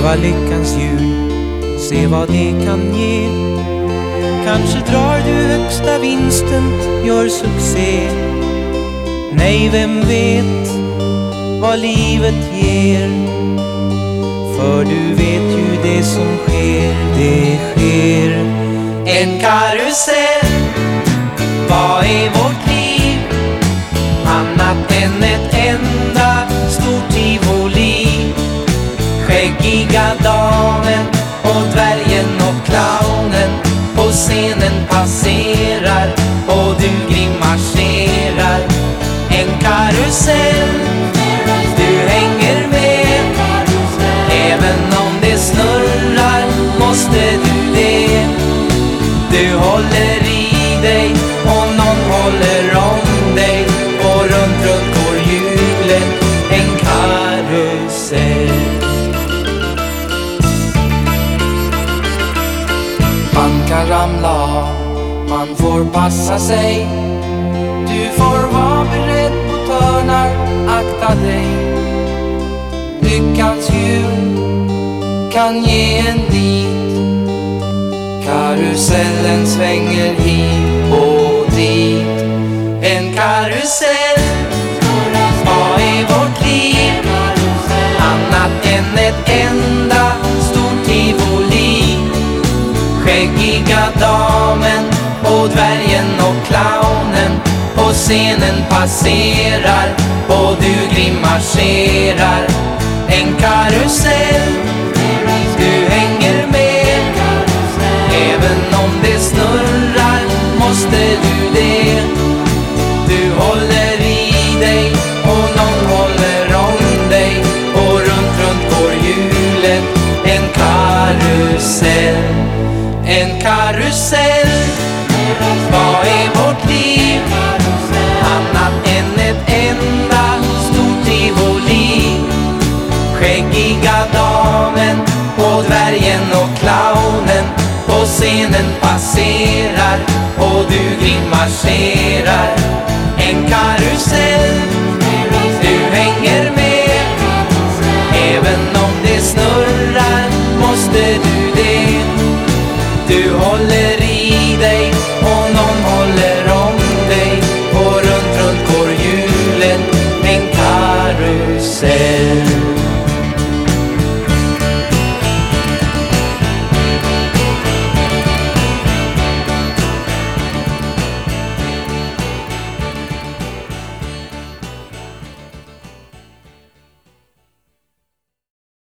Pröva lyckans hjul, se vad det kan ge. Kanske drar du högsta vinsten, gör succé. Nej, vem vet vad livet ger? För du vet ju det som sker, det sker. En karusell, vad är vårt liv? Annat än ett scenen passerar och du grimaserar. En karusell, du hänger med. Även om det snurrar måste du det. Du håller i dig och någon håller om dig. Och runt, runt går hjulet, en karusell. Man får passa sig. Du får vara beredd på törnar, akta dig. Lyckans hjul kan ge en dit. Karusellen svänger hit och dit. En karusell, vad är vårt liv? Annat än ett enda stort tivoli. Skäggiga dagar och dvärgen och clownen på scenen passerar och du grimaserar. En karusell, du hänger med. Även om det snurrar måste du det. Du håller i dig och någon håller om dig och runt, runt går hjulet. En karusell, en karusell. skäggiga damen och dvärgen och clownen. På scenen passerar och du grimaserar. En karusell du hänger med. Även om det snurrar måste du det. Du håller i dig och någon håller om dig. Och runt runt går hjulen en karusell.